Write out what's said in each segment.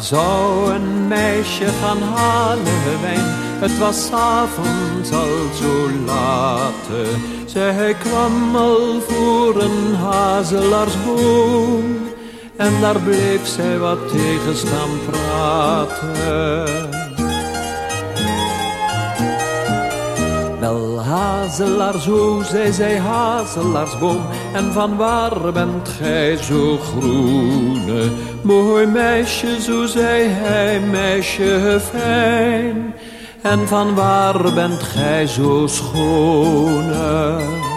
zou een meisje gaan halen wijn. Het was avonds al zo laat. Zij kwam al voor een hazelaarsboom. En daar bleef zij wat tegen staan praten. Hazelaar, zo zei zij hazelaarsboom. En van waar bent gij zo groene? Mooi meisje, zo zei hij, meisje fijn. En van waar bent gij zo schone?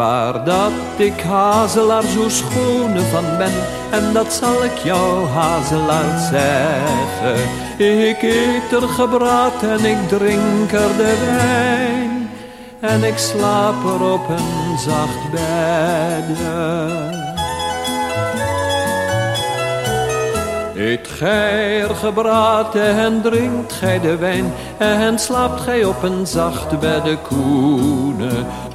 Waar dat ik hazelaar zo schone van ben, en dat zal ik jou hazelaar zeggen. Ik eet er gebraad en ik drink er de wijn, en ik slaap er op een zacht bedje. Eet gij er gebraten en drinkt gij de wijn en slaapt gij op een zacht bedde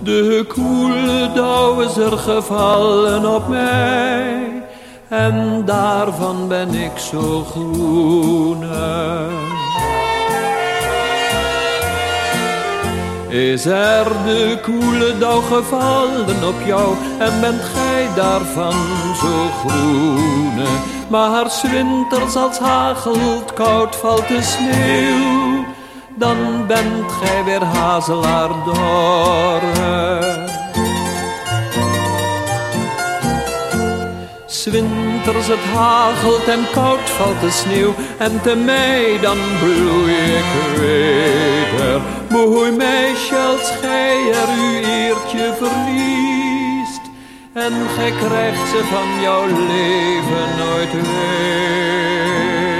De koele dauw is er gevallen op mij en daarvan ben ik zo groene. Is er de koele dauw gevallen op jou en bent gij daarvan zo groene? Maar winters als hagelt, koud valt de sneeuw, dan bent gij weer hazelaar dorre. Winters het hagelt en koud valt de sneeuw en te mei dan bloei ik weder. Mooi meisje als gij er uw eertje verliest en gij krijgt ze van jouw leven nooit weer.